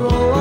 go